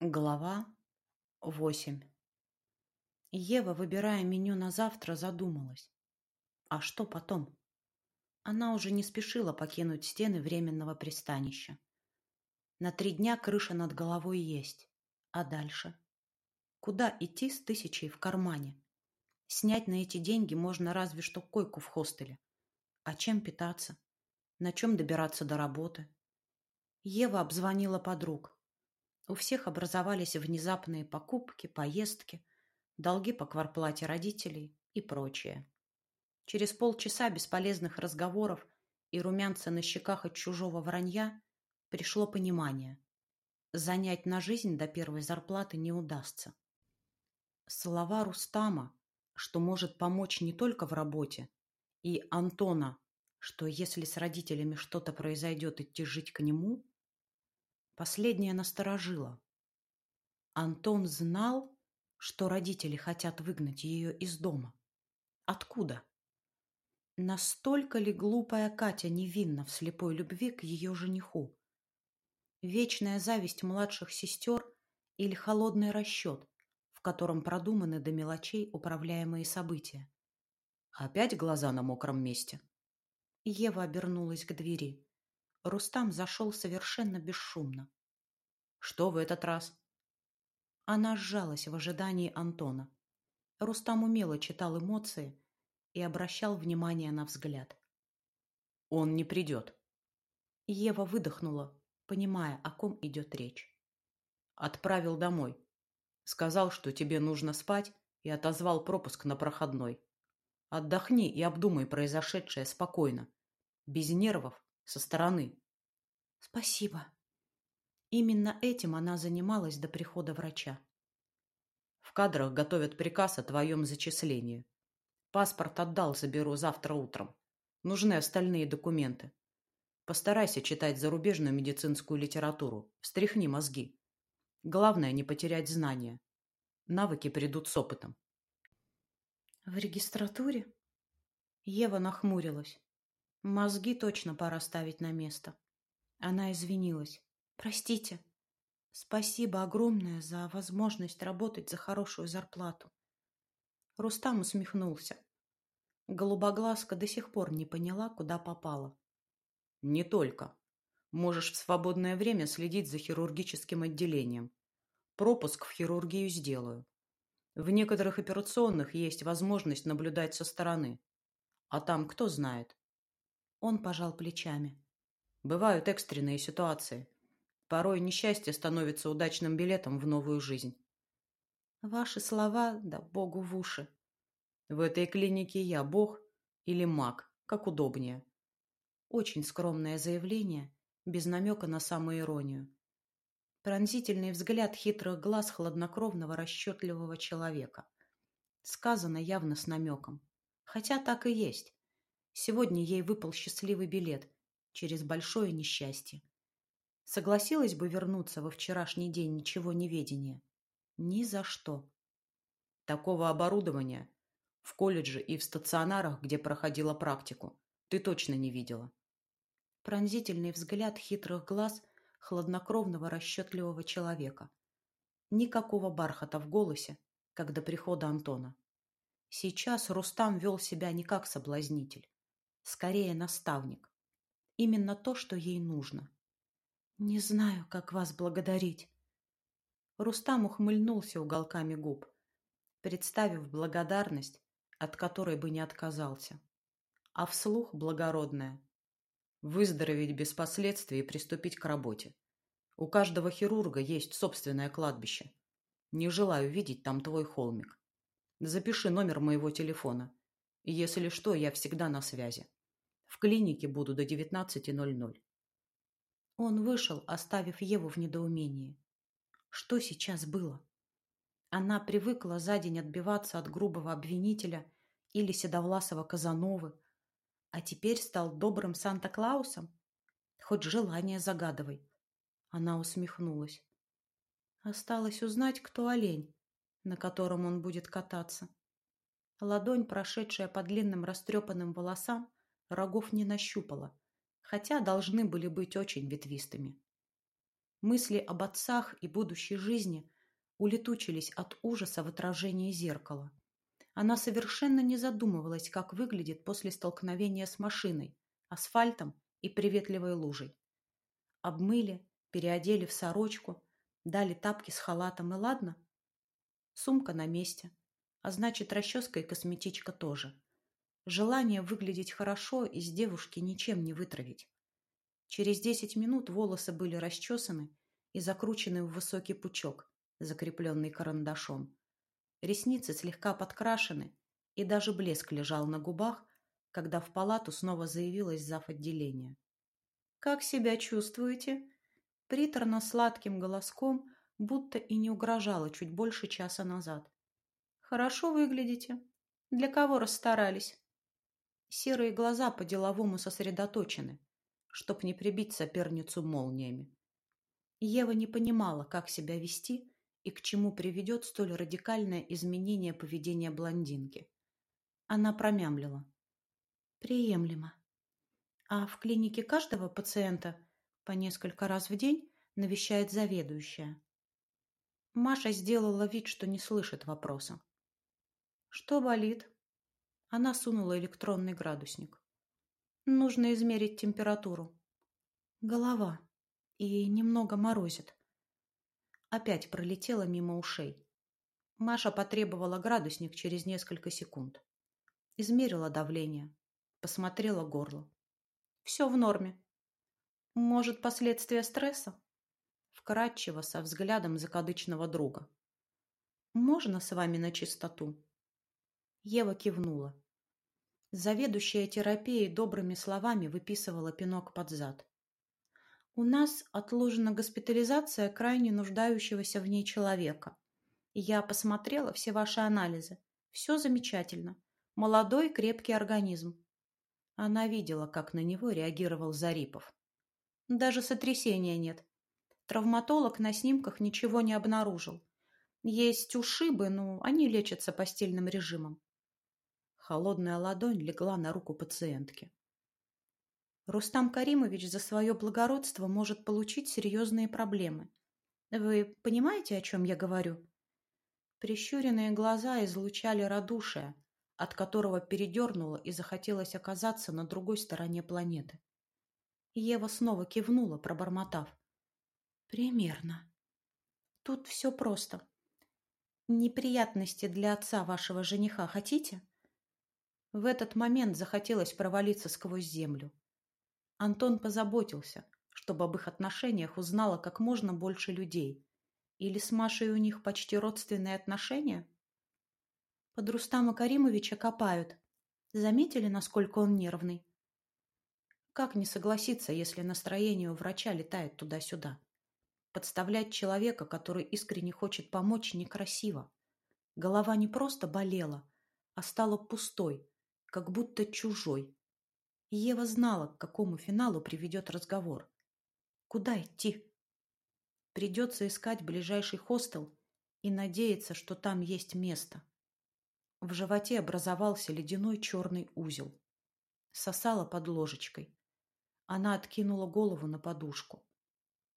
Глава 8 Ева, выбирая меню на завтра, задумалась. А что потом? Она уже не спешила покинуть стены временного пристанища. На три дня крыша над головой есть. А дальше? Куда идти с тысячей в кармане? Снять на эти деньги можно разве что койку в хостеле. А чем питаться? На чем добираться до работы? Ева обзвонила подруг. У всех образовались внезапные покупки, поездки, долги по кварплате родителей и прочее. Через полчаса бесполезных разговоров и румянца на щеках от чужого вранья пришло понимание. Занять на жизнь до первой зарплаты не удастся. Слова Рустама, что может помочь не только в работе, и Антона, что если с родителями что-то произойдет, идти жить к нему, Последняя насторожила. Антон знал, что родители хотят выгнать ее из дома. Откуда? Настолько ли глупая Катя невинна в слепой любви к ее жениху? Вечная зависть младших сестер или холодный расчет, в котором продуманы до мелочей управляемые события? Опять глаза на мокром месте. Ева обернулась к двери. Рустам зашел совершенно бесшумно. «Что в этот раз?» Она сжалась в ожидании Антона. Рустам умело читал эмоции и обращал внимание на взгляд. «Он не придет». Ева выдохнула, понимая, о ком идет речь. «Отправил домой. Сказал, что тебе нужно спать, и отозвал пропуск на проходной. Отдохни и обдумай произошедшее спокойно, без нервов со стороны. Спасибо. Именно этим она занималась до прихода врача. В кадрах готовят приказ о твоем зачислении. Паспорт отдал, заберу завтра утром. Нужны остальные документы. Постарайся читать зарубежную медицинскую литературу. Встряхни мозги. Главное не потерять знания. Навыки придут с опытом. В регистратуре? Ева нахмурилась. Мозги точно пора ставить на место. Она извинилась. Простите. Спасибо огромное за возможность работать за хорошую зарплату. Рустам усмехнулся. Голубоглазка до сих пор не поняла, куда попала. Не только. Можешь в свободное время следить за хирургическим отделением. Пропуск в хирургию сделаю. В некоторых операционных есть возможность наблюдать со стороны. А там кто знает? Он пожал плечами. Бывают экстренные ситуации. Порой несчастье становится удачным билетом в новую жизнь. Ваши слова, да богу в уши. В этой клинике я бог или маг, как удобнее. Очень скромное заявление, без намека на самоиронию. Пронзительный взгляд хитрых глаз хладнокровного расчетливого человека. Сказано явно с намеком. Хотя так и есть. Сегодня ей выпал счастливый билет через большое несчастье. Согласилась бы вернуться во вчерашний день ничего не ведения? Ни за что. Такого оборудования в колледже и в стационарах, где проходила практику, ты точно не видела. Пронзительный взгляд хитрых глаз хладнокровного расчетливого человека. Никакого бархата в голосе, как до прихода Антона. Сейчас Рустам вел себя не как соблазнитель, скорее наставник. Именно то, что ей нужно. «Не знаю, как вас благодарить». Рустам ухмыльнулся уголками губ, представив благодарность, от которой бы не отказался. А вслух благородная. Выздороветь без последствий и приступить к работе. У каждого хирурга есть собственное кладбище. Не желаю видеть там твой холмик. Запиши номер моего телефона. Если что, я всегда на связи. В клинике буду до 19.00. Он вышел, оставив Еву в недоумении. Что сейчас было? Она привыкла за день отбиваться от грубого обвинителя или седовласого Казановы, а теперь стал добрым Санта-Клаусом? Хоть желание загадывай. Она усмехнулась. Осталось узнать, кто олень, на котором он будет кататься. Ладонь, прошедшая по длинным растрепанным волосам, рогов не нащупала, хотя должны были быть очень ветвистыми. Мысли об отцах и будущей жизни улетучились от ужаса в отражении зеркала. Она совершенно не задумывалась, как выглядит после столкновения с машиной, асфальтом и приветливой лужей. Обмыли, переодели в сорочку, дали тапки с халатом, и ладно. Сумка на месте, а значит, расческа и косметичка тоже. Желание выглядеть хорошо из девушки ничем не вытравить. Через десять минут волосы были расчесаны и закручены в высокий пучок, закрепленный карандашом. Ресницы слегка подкрашены, и даже блеск лежал на губах, когда в палату снова заявилась зав. отделения. «Как себя чувствуете?» Приторно-сладким голоском, будто и не угрожала чуть больше часа назад. «Хорошо выглядите. Для кого расстарались?» Серые глаза по-деловому сосредоточены, чтоб не прибить соперницу молниями. Ева не понимала, как себя вести и к чему приведет столь радикальное изменение поведения блондинки. Она промямлила. «Приемлемо. А в клинике каждого пациента по несколько раз в день навещает заведующая?» Маша сделала вид, что не слышит вопроса. «Что болит?» Она сунула электронный градусник. «Нужно измерить температуру». «Голова. И немного морозит». Опять пролетела мимо ушей. Маша потребовала градусник через несколько секунд. Измерила давление. Посмотрела горло. Все в норме. Может, последствия стресса? Вкратчиво, со взглядом закадычного друга. Можно с вами на чистоту? Ева кивнула. Заведующая терапией добрыми словами выписывала пинок под зад. «У нас отложена госпитализация крайне нуждающегося в ней человека. Я посмотрела все ваши анализы. Все замечательно. Молодой крепкий организм». Она видела, как на него реагировал Зарипов. Даже сотрясения нет. Травматолог на снимках ничего не обнаружил. Есть ушибы, но они лечатся постельным режимом. Холодная ладонь легла на руку пациентки. Рустам Каримович за свое благородство может получить серьезные проблемы. Вы понимаете, о чем я говорю? Прищуренные глаза излучали радушие, от которого передернуло и захотелось оказаться на другой стороне планеты. Ева снова кивнула, пробормотав. «Примерно. Тут все просто. Неприятности для отца вашего жениха хотите?» В этот момент захотелось провалиться сквозь землю. Антон позаботился, чтобы об их отношениях узнало как можно больше людей. Или с Машей у них почти родственные отношения? Под Рустама Каримовича копают. Заметили, насколько он нервный? Как не согласиться, если настроение у врача летает туда-сюда? Подставлять человека, который искренне хочет помочь, некрасиво. Голова не просто болела, а стала пустой, как будто чужой. Ева знала, к какому финалу приведет разговор. Куда идти? Придется искать ближайший хостел и надеяться, что там есть место. В животе образовался ледяной черный узел. Сосала под ложечкой. Она откинула голову на подушку.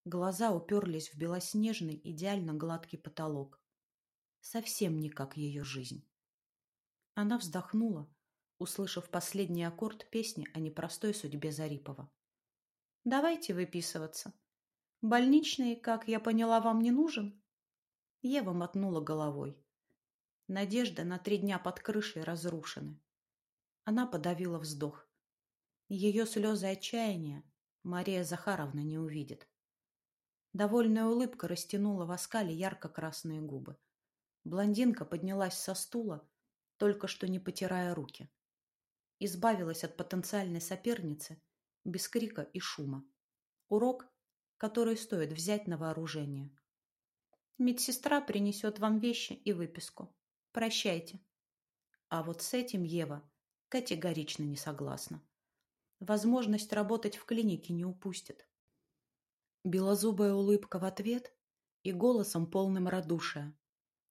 Глаза уперлись в белоснежный, идеально гладкий потолок. Совсем не как ее жизнь. Она вздохнула, услышав последний аккорд песни о непростой судьбе Зарипова. «Давайте выписываться. Больничный, как я поняла, вам не нужен?» Ева мотнула головой. Надежда на три дня под крышей разрушены. Она подавила вздох. Ее слезы отчаяния Мария Захаровна не увидит. Довольная улыбка растянула в оскале ярко-красные губы. Блондинка поднялась со стула, только что не потирая руки избавилась от потенциальной соперницы без крика и шума. Урок, который стоит взять на вооружение. Медсестра принесет вам вещи и выписку. Прощайте. А вот с этим Ева категорично не согласна. Возможность работать в клинике не упустит. Белозубая улыбка в ответ и голосом полным радушия.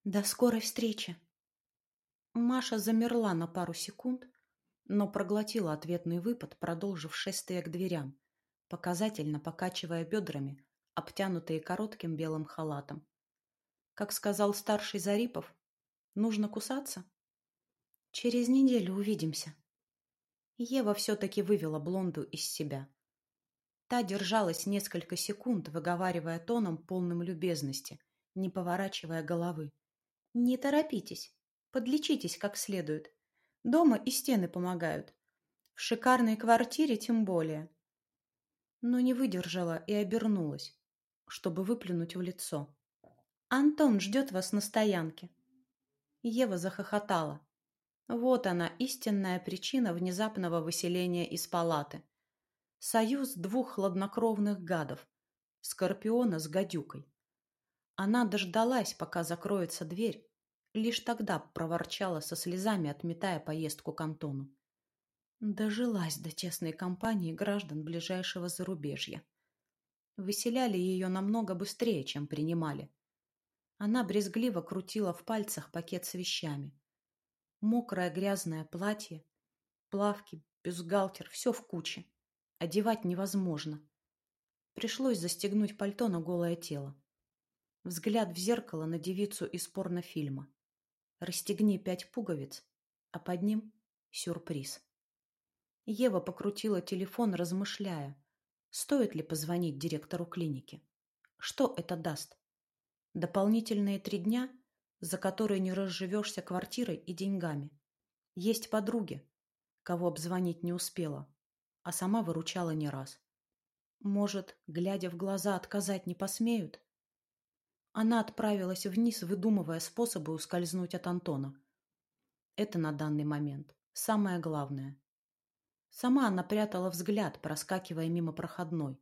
«До скорой встречи!» Маша замерла на пару секунд, но проглотила ответный выпад, продолжив шествие к дверям, показательно покачивая бедрами, обтянутые коротким белым халатом. Как сказал старший Зарипов, нужно кусаться? Через неделю увидимся. Ева все-таки вывела блонду из себя. Та держалась несколько секунд, выговаривая тоном полным любезности, не поворачивая головы. «Не торопитесь. Подлечитесь как следует. Дома и стены помогают. В шикарной квартире тем более». Но не выдержала и обернулась, чтобы выплюнуть в лицо. «Антон ждет вас на стоянке». Ева захохотала. Вот она, истинная причина внезапного выселения из палаты. Союз двух хладнокровных гадов. Скорпиона с гадюкой. Она дождалась, пока закроется дверь, лишь тогда проворчала со слезами, отметая поездку к Антону. Дожилась до тесной компании граждан ближайшего зарубежья. Выселяли ее намного быстрее, чем принимали. Она брезгливо крутила в пальцах пакет с вещами. Мокрое грязное платье, плавки, бюстгальтер, все в куче. Одевать невозможно. Пришлось застегнуть пальто на голое тело. Взгляд в зеркало на девицу из порнофильма. Расстегни пять пуговиц, а под ним сюрприз. Ева покрутила телефон, размышляя, стоит ли позвонить директору клиники. Что это даст? Дополнительные три дня, за которые не разживешься квартирой и деньгами. Есть подруги, кого обзвонить не успела, а сама выручала не раз. Может, глядя в глаза, отказать не посмеют? Она отправилась вниз, выдумывая способы ускользнуть от Антона. Это на данный момент самое главное. Сама она прятала взгляд, проскакивая мимо проходной.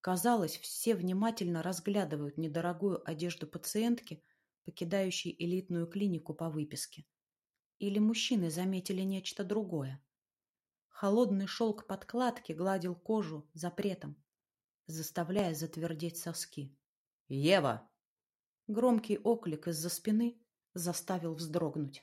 Казалось, все внимательно разглядывают недорогую одежду пациентки, покидающей элитную клинику по выписке. Или мужчины заметили нечто другое. Холодный шелк подкладки гладил кожу запретом, заставляя затвердеть соски. «Ева!» Громкий оклик из-за спины заставил вздрогнуть.